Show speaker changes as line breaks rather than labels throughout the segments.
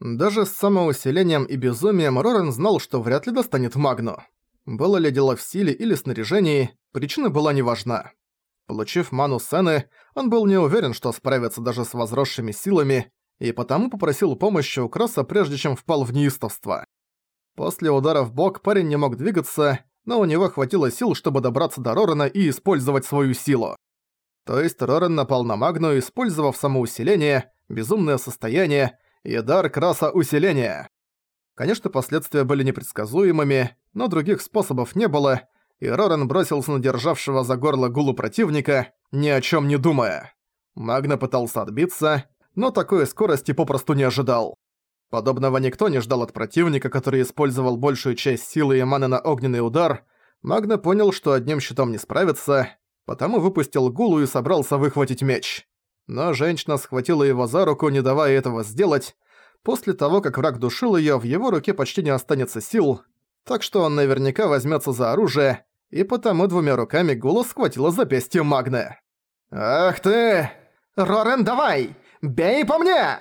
Даже с самоусилением и безумием Рорен знал, что вряд ли достанет Магну. Было ли дело в силе или снаряжении, причина была неважна. Получив ману Сены, он был не уверен, что справится даже с возросшими силами, и потому попросил помощи у Кросса, прежде чем впал в неистовство. После удара в бок парень не мог двигаться, но у него хватило сил, чтобы добраться до Рорена и использовать свою силу. То есть Рорен напал на Магну, использовав самоусиление, безумное состояние и дар краса усиления. Конечно, последствия были непредсказуемыми, но других способов не было, и Рорен бросился на державшего за горло гулу противника, ни о чем не думая. Магна пытался отбиться, но такой скорости попросту не ожидал. Подобного никто не ждал от противника, который использовал большую часть силы и маны на огненный удар. Магна понял, что одним щитом не справится, потому выпустил гулу и собрался выхватить меч. Но женщина схватила его за руку, не давая этого сделать. После того, как враг душил её, в его руке почти не останется сил, так что он наверняка возьмётся за оружие, и потому двумя руками Гула схватила запястье Магны. «Ах ты! Рорен, давай! Бей по мне!»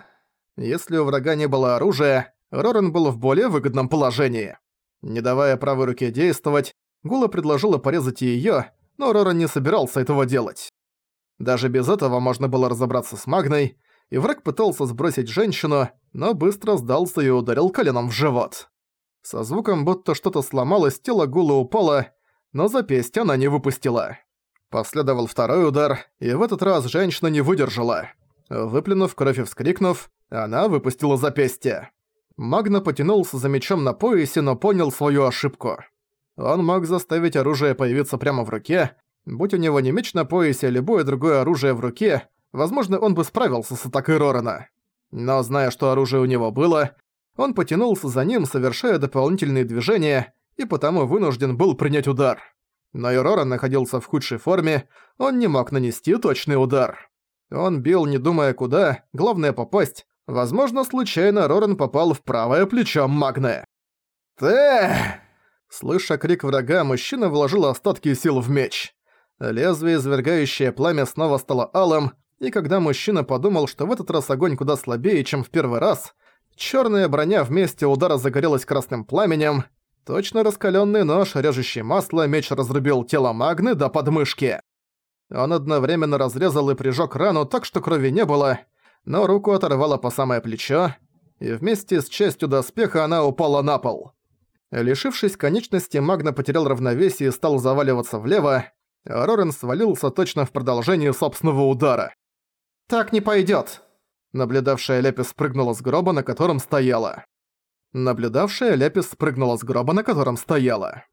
Если у врага не было оружия, Рорен был в более выгодном положении. Не давая правой руке действовать, Гула предложила порезать её, но Роран не собирался этого делать. Даже без этого можно было разобраться с Магной, и враг пытался сбросить женщину, но быстро сдался и ударил коленом в живот. Со звуком, будто что-то сломалось, тело Гулы упало, но запястье она не выпустила. Последовал второй удар, и в этот раз женщина не выдержала. Выплюнув кровь и вскрикнув, она выпустила запястье. Магна потянулся за мечом на поясе, но понял свою ошибку. Он мог заставить оружие появиться прямо в руке. Будь у него не меч на поясе, а любое другое оружие в руке, возможно, он бы справился с атакой Рорана. Но зная, что оружие у него было, он потянулся за ним, совершая дополнительные движения, и потому вынужден был принять удар. Но и Роран находился в худшей форме, он не мог нанести точный удар. Он бил, не думая куда, главное попасть. Возможно, случайно Роран попал в правое плечо Магне. «Ты!» Слыша крик врага, мужчина вложил остатки сил в меч. Лезвие, извергающее пламя, снова стало алым, и когда мужчина подумал, что в этот раз огонь куда слабее, чем в первый раз, черная броня вместе удара загорелась красным пламенем, точно раскаленный нож, режущий масло, меч разрубил тело Магны до подмышки. Он одновременно разрезал и прижег рану так, что крови не было, но руку оторвало по самое плечо, и вместе с частью доспеха она упала на пол. Лишившись конечности, Магна потерял равновесие и стал заваливаться влево, Рорен свалился точно в продолжении собственного удара. «Так не пойдёт!» Наблюдавшая Лепис спрыгнула с гроба, на котором стояла. Наблюдавшая Лепис спрыгнула с гроба, на котором стояла.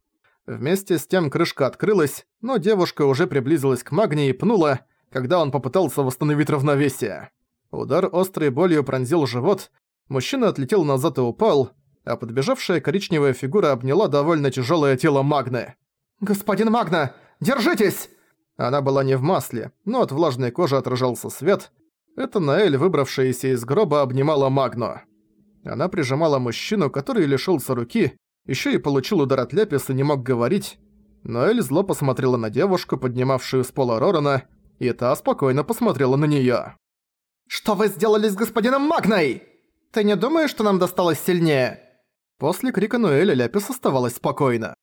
Вместе с тем крышка открылась, но девушка уже приблизилась к Магне и пнула, когда он попытался восстановить равновесие. Удар острой болью пронзил живот, мужчина отлетел назад и упал, а подбежавшая коричневая фигура обняла довольно тяжелое тело Магны. «Господин Магна, держитесь!» Она была не в масле, но от влажной кожи отражался свет. Это Наэль, выбравшаяся из гроба, обнимала Магну. Она прижимала мужчину, который лишился руки, еще и получил удар от Лепис и не мог говорить. Наэль зло посмотрела на девушку, поднимавшую с пола Рорана, и та спокойно посмотрела на неё. «Что вы сделали с господином Магной? Ты не думаешь, что нам досталось сильнее?» После крика Нуэля Ляпис оставалась спокойна.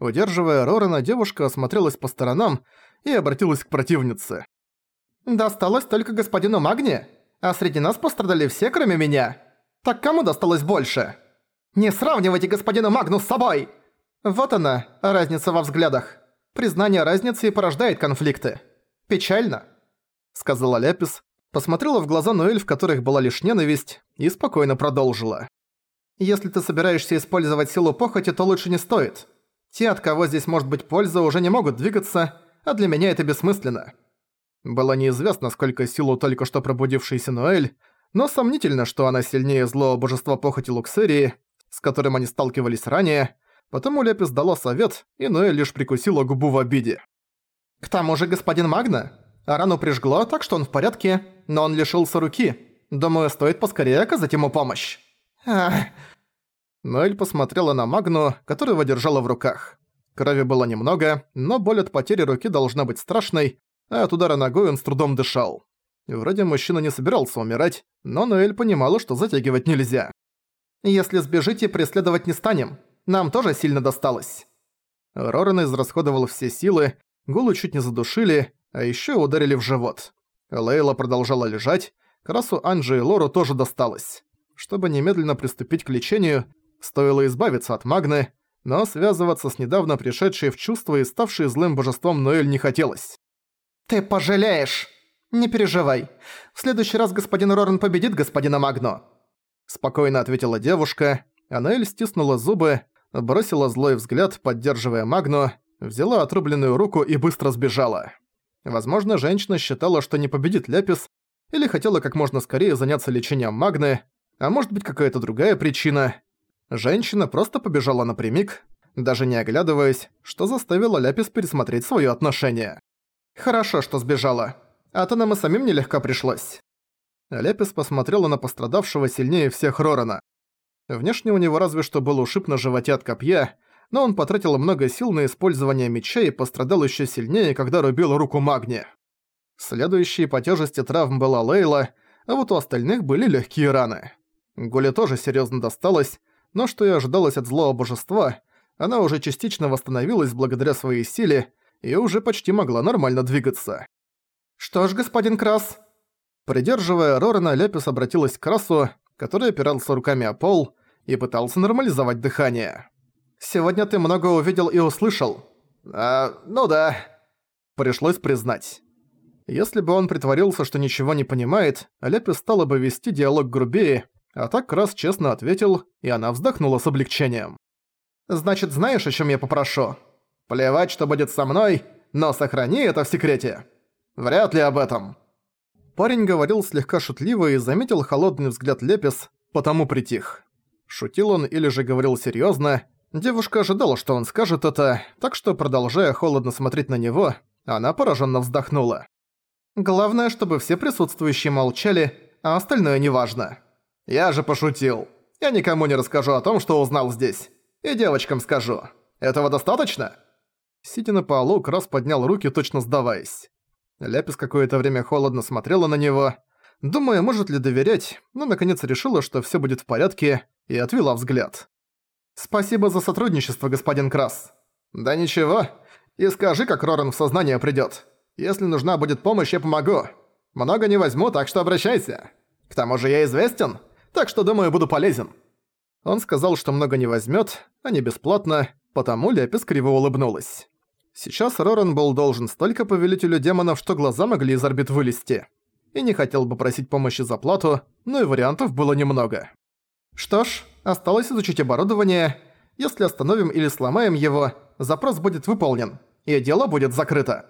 Удерживая Рорана, девушка осмотрелась по сторонам и обратилась к противнице. «Досталось только господину Магне, а среди нас пострадали все, кроме меня. Так кому досталось больше? Не сравнивайте господина Магну с собой!» Вот она, разница во взглядах. Признание разницы и порождает конфликты. Печально, сказала Ляпис, посмотрела в глаза Нуэль, в которых была лишь ненависть, и спокойно продолжила. Если ты собираешься использовать силу похоти, то лучше не стоит. Те, от кого здесь может быть польза, уже не могут двигаться, а для меня это бессмысленно. Было неизвестно, сколько силу только что пробудившийся Ноэль, но сомнительно, что она сильнее злого божества похоти Луксерии, с которым они сталкивались ранее, потому Лепис дала совет, и Ноэль лишь прикусила губу в обиде. «К тому же господин Магна, рану прижгло, так что он в порядке, но он лишился руки. Думаю, стоит поскорее оказать ему помощь». Ах. Ноэль посмотрела на Магну, которого держала в руках. Крови было немного, но боль от потери руки должна быть страшной, а от удара ногой он с трудом дышал. Вроде мужчина не собирался умирать, но Ноэль понимала, что затягивать нельзя.
«Если сбежите, преследовать не станем. Нам тоже сильно досталось».
Роран израсходовал все силы, Гулу чуть не задушили, а ещё ударили в живот. Лейла продолжала лежать, Красу Анджи и Лору тоже досталось. Чтобы немедленно приступить к лечению, стоило избавиться от Магны, но связываться с недавно пришедшей в чувство и ставшей злым божеством Ноэль не хотелось.
«Ты пожалеешь! Не переживай. В следующий раз господин Роран победит господина Магно!»
Спокойно ответила девушка, а Ноэль стиснула зубы, бросила злой взгляд, поддерживая Магну, взяла отрубленную руку и быстро сбежала. Возможно, женщина считала, что не победит Ляпис, или хотела как можно скорее заняться лечением Магны, а может быть какая-то другая причина. Женщина просто побежала напрямик, даже не оглядываясь, что заставило Ляпис пересмотреть своё отношение.
«Хорошо, что сбежала. А то нам и самим нелегко пришлось».
Ляпис посмотрела на пострадавшего сильнее всех Рорана. Внешне у него разве что был ушиб на животе от копья, но он потратил много сил на использование меча и пострадал ещё сильнее, когда рубил руку Магни. Следующей по тяжести травм была Лейла, а вот у остальных были легкие раны. Гуле тоже серьезно досталось, но что и ожидалось от злого божества, она уже частично восстановилась благодаря своей силе и уже почти могла нормально двигаться.
«Что ж, господин Крас?»
Придерживая Рорана, Лепис обратилась к Красу, который опирался руками о пол и пытался нормализовать дыхание.
«Сегодня ты много увидел и услышал».
«А, ну да». Пришлось признать. Если бы он притворился, что ничего не понимает, Лепис стала бы вести диалог грубее, а так раз честно ответил, и она вздохнула с облегчением.
«Значит, знаешь, о чем я попрошу? Плевать, что будет со мной, но сохрани это в секрете. Вряд ли об этом».
Парень говорил слегка шутливо и заметил холодный взгляд Лепис, потому притих. Шутил он или же говорил серьезно. Девушка ожидала, что он скажет это, так что, продолжая холодно смотреть на него, она пораженно вздохнула.
«Главное, чтобы все присутствующие молчали, а остальное неважно».
Я же пошутил. Я никому не расскажу о том, что узнал здесь. И девочкам скажу. Этого достаточно?» Сидя на полу, Крас поднял руки, точно сдаваясь. Ляпис какое-то время холодно смотрела на него, думая, может ли доверять, но наконец решила, что всё будет в порядке, и отвела взгляд.
«Спасибо за сотрудничество, господин Крас».
«Да ничего. И скажи, как Роран в сознание придёт. Если нужна будет помощь, я помогу. Много не возьму, так что обращайся. К тому же я известен так что, думаю, буду полезен». Он сказал, что много не возьмет, а не бесплатно, потому Ляпис криво улыбнулась. Сейчас Роран был должен столько повелителю демонов, что глаза могли из орбит вылезти. И не хотел бы просить помощи за плату, но и вариантов было немного.
Что ж, осталось изучить оборудование. Если остановим или сломаем его, запрос будет выполнен, и дело будет закрыто.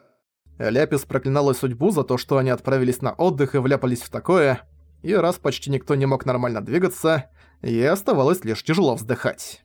Ляпис проклинала судьбу за то, что они отправились на отдых и вляпались в такое, и раз почти никто не мог нормально двигаться, ей оставалось лишь тяжело вздыхать.